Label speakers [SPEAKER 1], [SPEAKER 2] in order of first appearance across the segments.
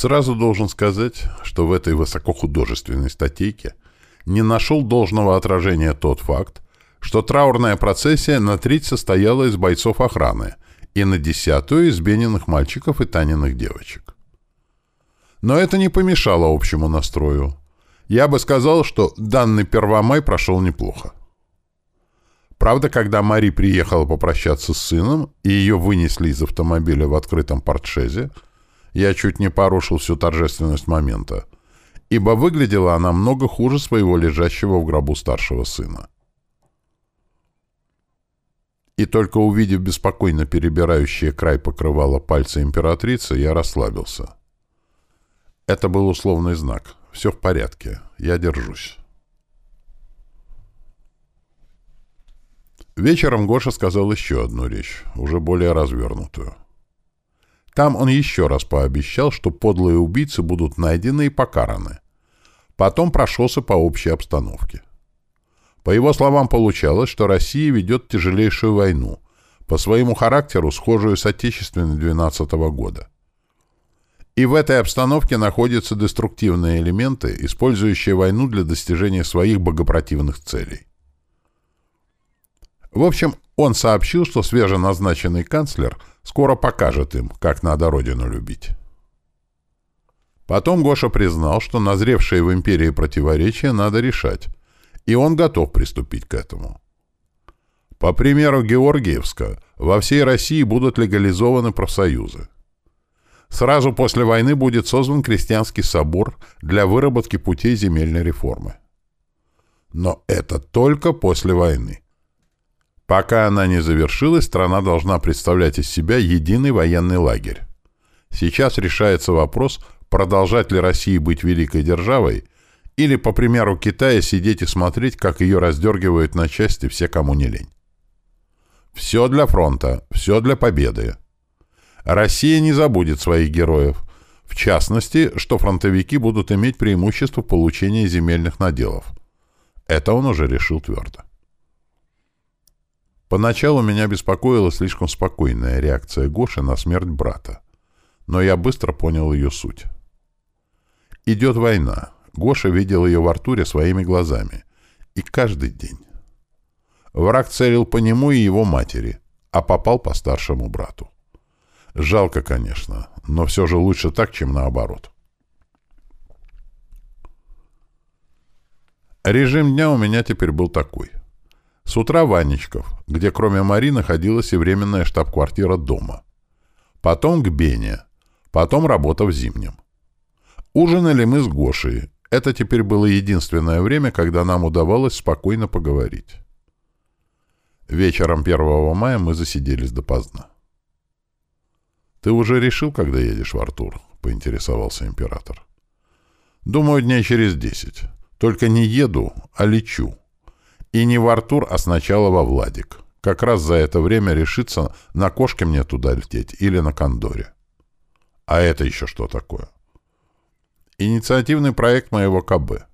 [SPEAKER 1] Сразу должен сказать, что в этой высокохудожественной статейке не нашел должного отражения тот факт, что траурная процессия на треть состояла из бойцов охраны и на десятую из бененных мальчиков и таненных девочек. Но это не помешало общему настрою. Я бы сказал, что данный Первомай прошел неплохо. Правда, когда Мари приехала попрощаться с сыном, и ее вынесли из автомобиля в открытом портшезе, я чуть не порушил всю торжественность момента, ибо выглядела она много хуже своего лежащего в гробу старшего сына. И только увидев беспокойно перебирающие край покрывала пальцы императрицы, я расслабился. Это был условный знак. Все в порядке. Я держусь. Вечером Гоша сказал еще одну речь, уже более развернутую. Там он еще раз пообещал, что подлые убийцы будут найдены и покараны. Потом прошелся по общей обстановке. По его словам, получалось, что Россия ведет тяжелейшую войну, по своему характеру схожую с Отечественной 12 -го года. И в этой обстановке находятся деструктивные элементы, использующие войну для достижения своих богопротивных целей. В общем, он сообщил, что свеженазначенный канцлер скоро покажет им, как надо родину любить. Потом Гоша признал, что назревшие в империи противоречия надо решать, и он готов приступить к этому. По примеру Георгиевска, во всей России будут легализованы профсоюзы. Сразу после войны будет создан крестьянский собор для выработки путей земельной реформы. Но это только после войны. Пока она не завершилась, страна должна представлять из себя единый военный лагерь. Сейчас решается вопрос, продолжать ли России быть великой державой, или, по примеру Китая, сидеть и смотреть, как ее раздергивают на части все, кому не лень. Все для фронта, все для победы. Россия не забудет своих героев, в частности, что фронтовики будут иметь преимущество в получении земельных наделов. Это он уже решил твердо. Поначалу меня беспокоила слишком спокойная реакция Гоши на смерть брата. Но я быстро понял ее суть. Идет война. Гоша видел ее в Артуре своими глазами. И каждый день. Враг целил по нему и его матери, а попал по старшему брату. Жалко, конечно, но все же лучше так, чем наоборот. Режим дня у меня теперь был такой. С утра Ванечков, где кроме Мари находилась и временная штаб-квартира дома. Потом к Бене. Потом работа в Зимнем. Ужинали мы с Гошей. Это теперь было единственное время, когда нам удавалось спокойно поговорить. Вечером 1 мая мы засиделись допоздна. «Ты уже решил, когда едешь в Артур?» — поинтересовался император. «Думаю, дней через десять. Только не еду, а лечу. И не в Артур, а сначала во Владик. Как раз за это время решится, на кошке мне туда лететь или на Кондоре. А это еще что такое? Инициативный проект моего КБ.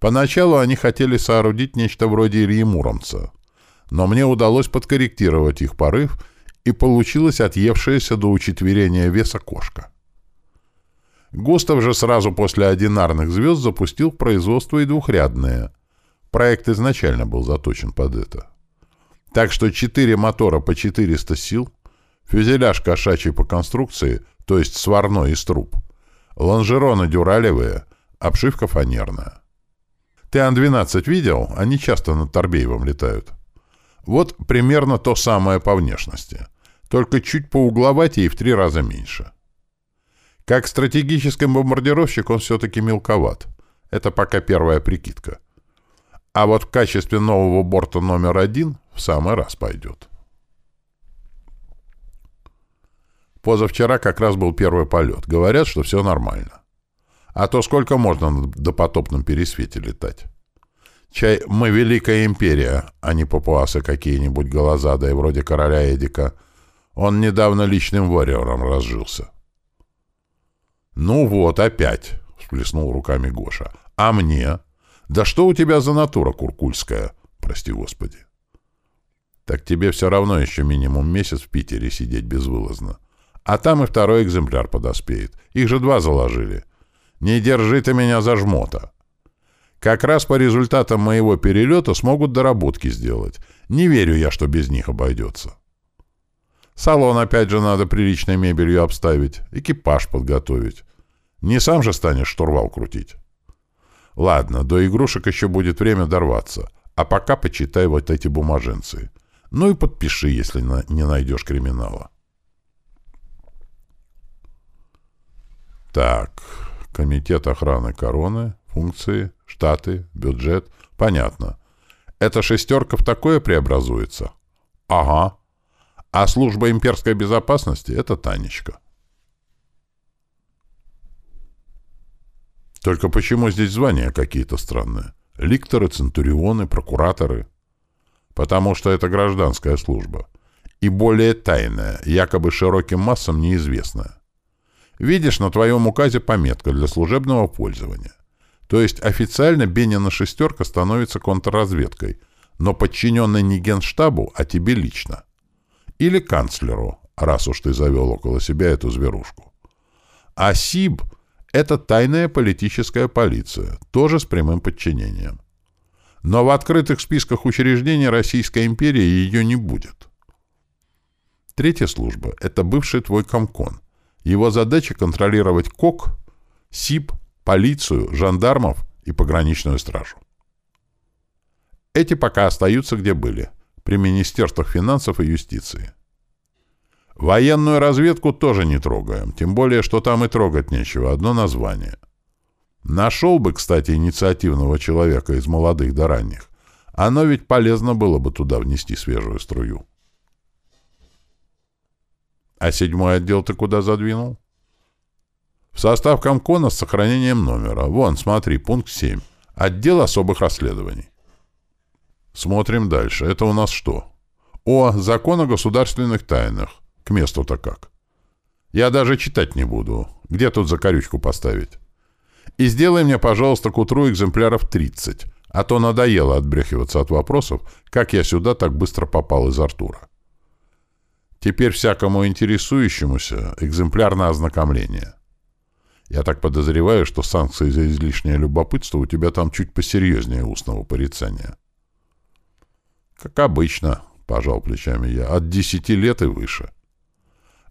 [SPEAKER 1] Поначалу они хотели соорудить нечто вроде Ильи Муромца, но мне удалось подкорректировать их порыв, и получилась отъевшаяся до учетверения веса кошка. Густав же сразу после одинарных звезд запустил в производство и двухрядные — Проект изначально был заточен под это. Так что четыре мотора по 400 сил, фюзеляж кошачий по конструкции, то есть сварной из труб, лонжероны дюралевые, обшивка фанерная. Ты Ан-12 видел? Они часто над Торбеевым летают. Вот примерно то самое по внешности, только чуть поугловатее и в три раза меньше. Как стратегический бомбардировщик он все-таки мелковат. Это пока первая прикидка. А вот в качестве нового борта номер один в самый раз пойдет. Позавчера как раз был первый полет. Говорят, что все нормально. А то сколько можно на допотопном пересвете летать? Чай, мы великая империя, а не папуасы какие-нибудь голозадые, вроде короля Эдика. Он недавно личным варьером разжился. «Ну вот, опять!» — всплеснул руками Гоша. «А мне?» Да что у тебя за натура куркульская? Прости господи. Так тебе все равно еще минимум месяц в Питере сидеть безвылазно. А там и второй экземпляр подоспеет. Их же два заложили. Не держи ты меня за жмота. Как раз по результатам моего перелета смогут доработки сделать. Не верю я, что без них обойдется. Салон опять же надо приличной мебелью обставить, экипаж подготовить. Не сам же станешь штурвал крутить. Ладно, до игрушек еще будет время дорваться. А пока почитай вот эти бумаженцы. Ну и подпиши, если на, не найдешь криминала. Так, комитет охраны короны, функции, штаты, бюджет. Понятно. Эта шестерка в такое преобразуется? Ага. А служба имперской безопасности — это Танечка. Только почему здесь звания какие-то странные? Ликторы, центурионы, прокураторы. Потому что это гражданская служба. И более тайная, якобы широким массам неизвестная. Видишь, на твоем указе пометка для служебного пользования. То есть официально Бенина «шестерка» становится контрразведкой, но подчиненной не генштабу, а тебе лично. Или канцлеру, раз уж ты завел около себя эту зверушку. А СИБ — это тайная политическая полиция, тоже с прямым подчинением. Но в открытых списках учреждений Российской империи ее не будет. Третья служба — это бывший твой комкон. Его задача — контролировать КОК, СИБ, полицию, жандармов и пограничную стражу. Эти пока остаются где были, при Министерствах финансов и юстиции. Военную разведку тоже не трогаем, тем более, что там и трогать нечего, одно название — Нашел бы, кстати, инициативного человека из молодых до ранних. Оно ведь полезно было бы туда внести свежую струю. А седьмой отдел ты куда задвинул? В состав Комкона с сохранением номера. Вон, смотри, пункт 7. Отдел особых расследований. Смотрим дальше. Это у нас что? О, закон о государственных тайнах. К месту-то как. Я даже читать не буду. Где тут закорючку поставить? И сделай мне, пожалуйста, к утру экземпляров 30, а то надоело отбрехиваться от вопросов, как я сюда так быстро попал из Артура. Теперь всякому интересующемуся экземпляр на ознакомление. Я так подозреваю, что санкции за излишнее любопытство у тебя там чуть посерьезнее устного порицания. Как обычно, — пожал плечами я, — от десяти лет и выше.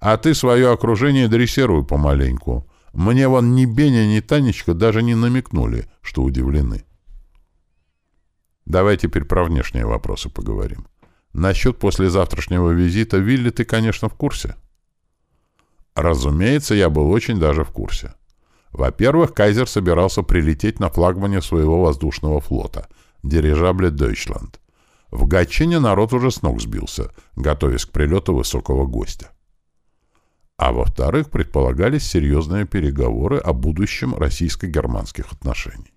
[SPEAKER 1] А ты свое окружение дрессируй помаленьку, мне вон ни Беня, ни Танечка даже не намекнули, что удивлены. Давай теперь про внешние вопросы поговорим. Насчет послезавтрашнего визита Вилли ты, конечно, в курсе? Разумеется, я был очень даже в курсе. Во-первых, Кайзер собирался прилететь на флагмане своего воздушного флота, дирижабле «Дойчланд». В Гатчине народ уже с ног сбился, готовясь к прилету высокого гостя а во-вторых, предполагались серьезные переговоры о будущем российско-германских отношений.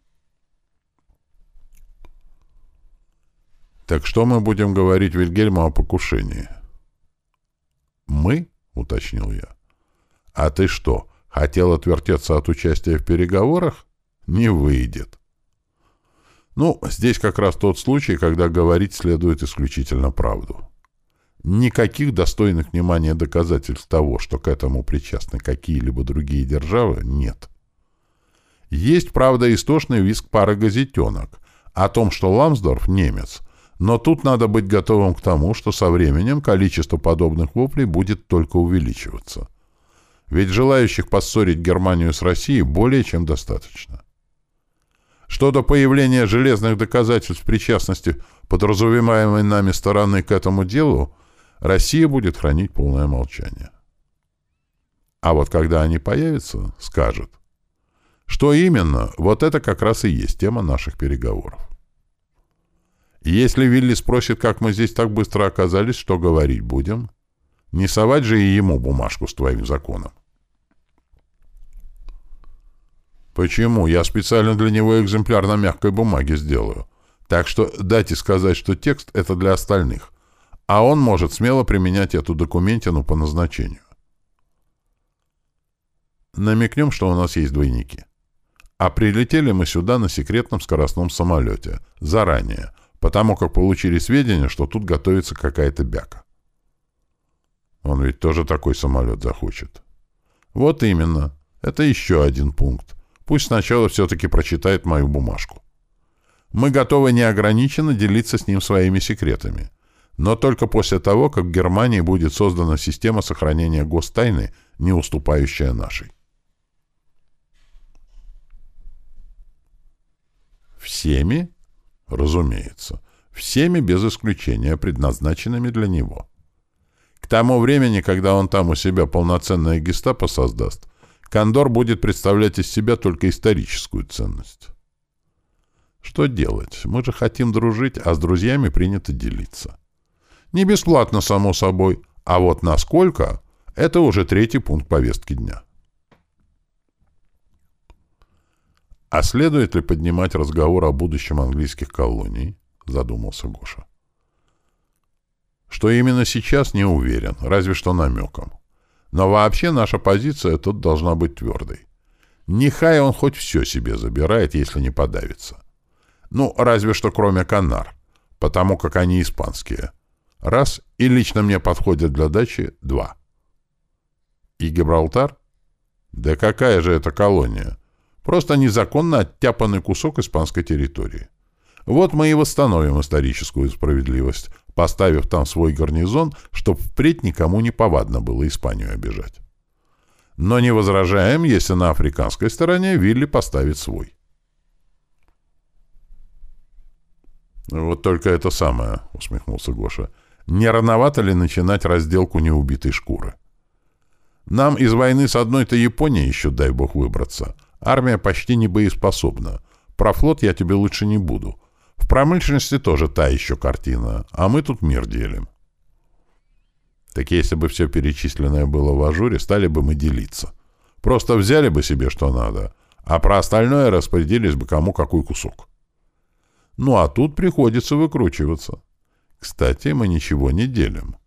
[SPEAKER 1] «Так что мы будем говорить Вильгельму о покушении?» «Мы?» — уточнил я. «А ты что, хотел отвертеться от участия в переговорах? Не выйдет». Ну, здесь как раз тот случай, когда говорить следует исключительно правду. Никаких достойных внимания доказательств того, что к этому причастны какие-либо другие державы, нет. Есть, правда, истошный виск пары газетенок о том, что Ламсдорф — немец, но тут надо быть готовым к тому, что со временем количество подобных воплей будет только увеличиваться. Ведь желающих поссорить Германию с Россией более чем достаточно. Что до появления железных доказательств причастности подразумеваемой нами стороны к этому делу, Россия будет хранить полное молчание. А вот когда они появятся, скажет. Что именно, вот это как раз и есть тема наших переговоров. Если Вилли спросит, как мы здесь так быстро оказались, что говорить будем? Не совать же и ему бумажку с твоим законом. Почему? Я специально для него экземпляр на мягкой бумаге сделаю. Так что дайте сказать, что текст — это для остальных а он может смело применять эту документину по назначению. Намекнем, что у нас есть двойники. А прилетели мы сюда на секретном скоростном самолете. Заранее. Потому как получили сведения, что тут готовится какая-то бяка. Он ведь тоже такой самолет захочет. Вот именно. Это еще один пункт. Пусть сначала все-таки прочитает мою бумажку. Мы готовы неограниченно делиться с ним своими секретами. Но только после того, как в Германии будет создана система сохранения гостайны, не уступающая нашей. Всеми? Разумеется. Всеми без исключения, предназначенными для него. К тому времени, когда он там у себя полноценное гестапо создаст, Кондор будет представлять из себя только историческую ценность. Что делать? Мы же хотим дружить, а с друзьями принято делиться. Не бесплатно, само собой, а вот насколько — это уже третий пункт повестки дня. А следует ли поднимать разговор о будущем английских колоний? Задумался Гоша. Что именно сейчас, не уверен, разве что намеком. Но вообще наша позиция тут должна быть твердой. Нехай он хоть все себе забирает, если не подавится. Ну, разве что кроме Канар, потому как они испанские. Раз, и лично мне подходят для дачи два. И Гибралтар? Да какая же это колония? Просто незаконно оттяпанный кусок испанской территории. Вот мы и восстановим историческую справедливость, поставив там свой гарнизон, чтоб впредь никому не повадно было Испанию обижать. Но не возражаем, если на африканской стороне Вилли поставит свой. «Вот только это самое», — усмехнулся Гоша. «Не рановато ли начинать разделку неубитой шкуры? Нам из войны с одной-то Японией еще, дай бог, выбраться. Армия почти не боеспособна. Про флот я тебе лучше не буду. В промышленности тоже та еще картина, а мы тут мир делим. Так если бы все перечисленное было в ажуре, стали бы мы делиться. Просто взяли бы себе что надо, а про остальное распределились бы кому какой кусок. Ну а тут приходится выкручиваться. Кстати, мы ничего не делим.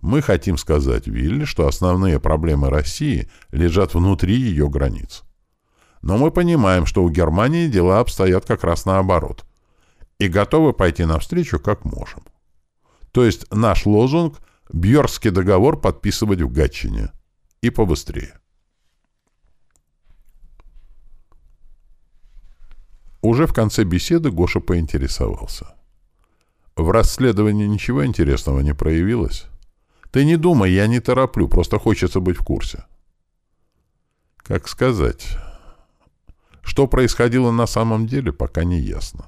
[SPEAKER 1] Мы хотим сказать Вилле, что основные проблемы России лежат внутри ее границ. Но мы понимаем, что у Германии дела обстоят как раз наоборот – и готовы пойти навстречу как можем. То есть наш лозунг «Бьерский договор подписывать в Гатчине». И побыстрее. Уже в конце беседы Гоша поинтересовался. В расследовании ничего интересного не проявилось? Ты не думай, я не тороплю, просто хочется быть в курсе. Как сказать? Что происходило на самом деле, пока не ясно.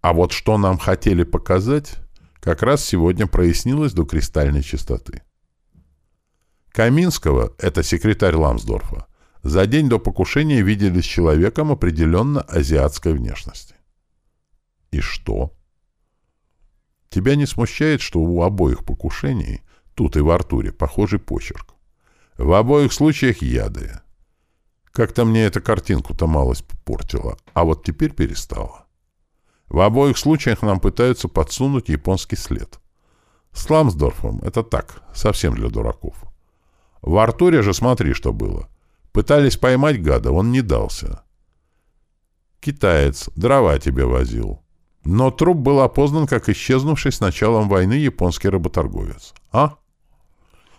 [SPEAKER 1] А вот что нам хотели показать, как раз сегодня прояснилось до кристальной чистоты. Каминского, это секретарь Ламсдорфа, за день до покушения видели с человеком определенно азиатской внешности. И что? Тебя не смущает, что у обоих покушений, тут и в Артуре, похожий почерк? В обоих случаях яды. Как-то мне эта картинку-то малость портила, а вот теперь перестала. В обоих случаях нам пытаются подсунуть японский след. С Ламсдорфом это так, совсем для дураков. В Артуре же смотри, что было. Пытались поймать гада, он не дался. Китаец, дрова тебе возил. Но труп был опознан как исчезнувший с началом войны японский работорговец. А?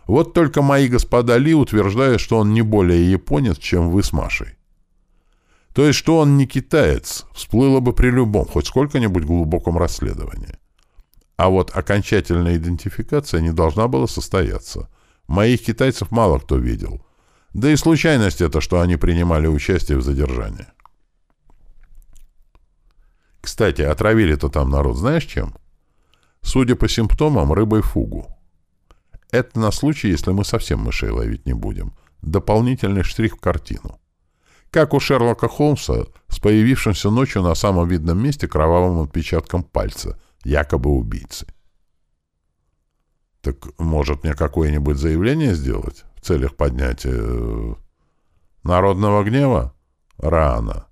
[SPEAKER 1] Вот только мои господа Ли утверждают, что он не более японец, чем вы с Машей. То есть, что он не китаец, всплыло бы при любом, хоть сколько-нибудь глубоком расследовании. А вот окончательная идентификация не должна была состояться. Моих китайцев мало кто видел. Да и случайность это, что они принимали участие в задержании. Кстати, отравили-то там народ знаешь чем? Судя по симптомам, рыбой фугу. Это на случай, если мы совсем мышей ловить не будем. Дополнительный штрих в картину. Как у Шерлока Холмса с появившимся ночью на самом видном месте кровавым отпечатком пальца, якобы убийцы. Так может мне какое-нибудь заявление сделать в целях поднятия э, народного гнева? Рано.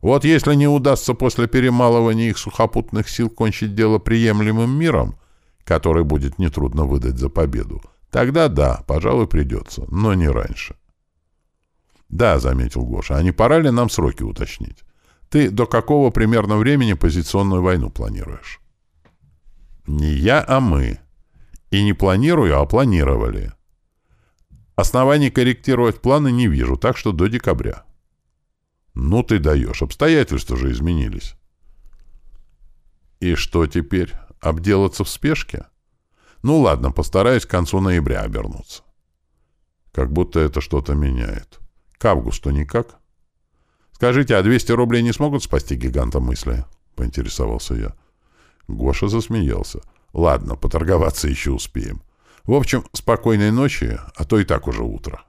[SPEAKER 1] Вот если не удастся после перемалывания их сухопутных сил кончить дело приемлемым миром, который будет нетрудно выдать за победу, тогда да, пожалуй, придется, но не раньше. «Да», — заметил Гоша, — «а не пора ли нам сроки уточнить? Ты до какого примерно времени позиционную войну планируешь?» «Не я, а мы. И не планирую, а планировали. Оснований корректировать планы не вижу, так что до декабря. Ну ты даешь, обстоятельства же изменились. И что теперь? Обделаться в спешке? Ну ладно, постараюсь к концу ноября обернуться. Как будто это что-то меняет. К августу никак? Скажите, а 200 рублей не смогут спасти гиганта мысли? Поинтересовался я. Гоша засмеялся. Ладно, поторговаться еще успеем. В общем, спокойной ночи, а то и так уже утро.